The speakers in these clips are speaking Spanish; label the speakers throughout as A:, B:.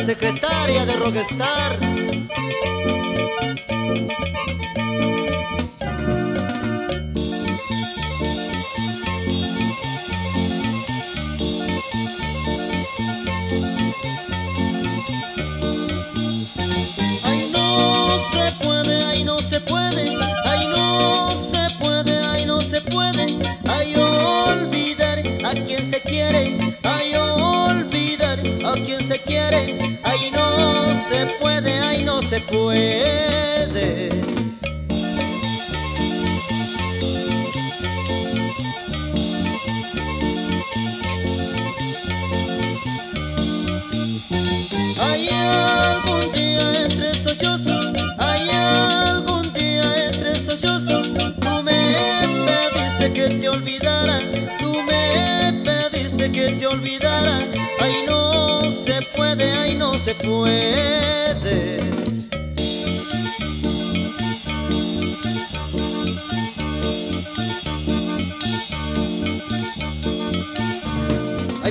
A: secretaria de Rockstar.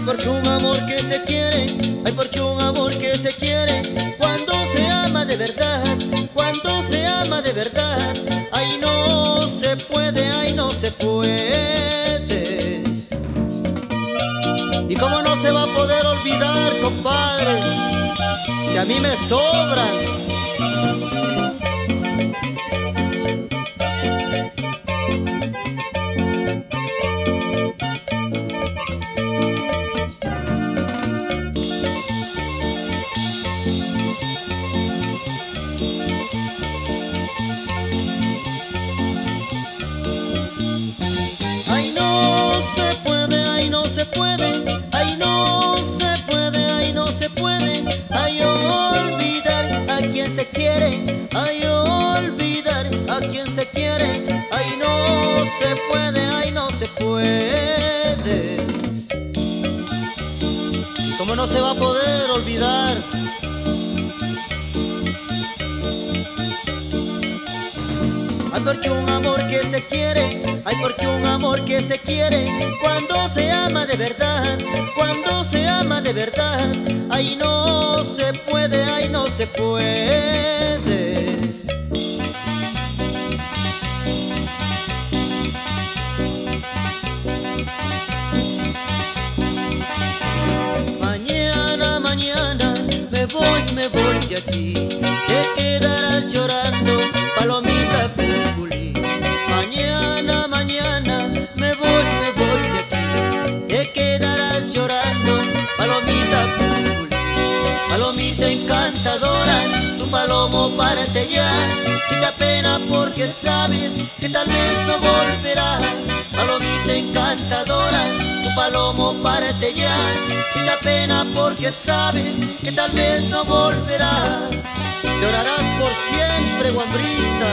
A: Porque un amor que se quiere, ay, porque un amor que se quiere, cuando se ama de verdad, cuando se ama de verdad, ay, no se puede, ay, no se puede. ¿Y cómo no se va a poder olvidar, compadre? Si a mí me sobran. No se va a poder olvidar? Ay, porque un amor que se quiere, ay, porque un amor que se quiere, voy, me voy de aquí. Te quedarás llorando, palomita cuculí. Mañana, mañana me voy, me voy de aquí. Te quedarás llorando, palomita cuculí. Palomita encantadora, tu palomo párate ya. Quita pena porque sabes que tal vez no volverás. Palomita encantadora, tu palomo párate ya. Porque sabes que tal vez no volverás. Llorarás por siempre, guambrita,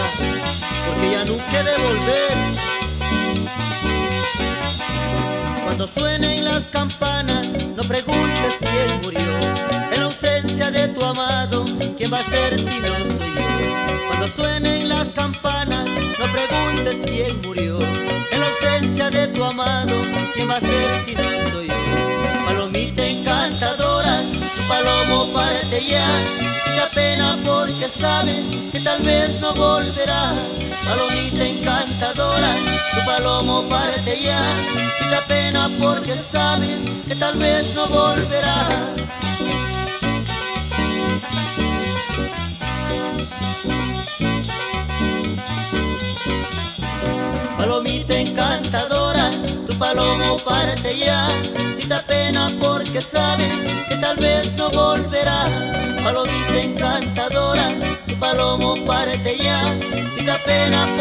A: porque ya nunca he de volver. Cuando suenen las campanas, no preguntes quién murió. En la ausencia de tu amado, ¿quién va a ser si no soy yo? Cuando suenen las campanas, no preguntes quién murió. En la ausencia de tu amado, ¿quién va a ser si no soy yo? Sin pena porque sabes que tal vez no volverá. Palomita encantadora, tu palomo parte ya. Sin pena porque sabes que tal vez no volverá. Palomita encantadora, tu palomo parte ya. Pena porque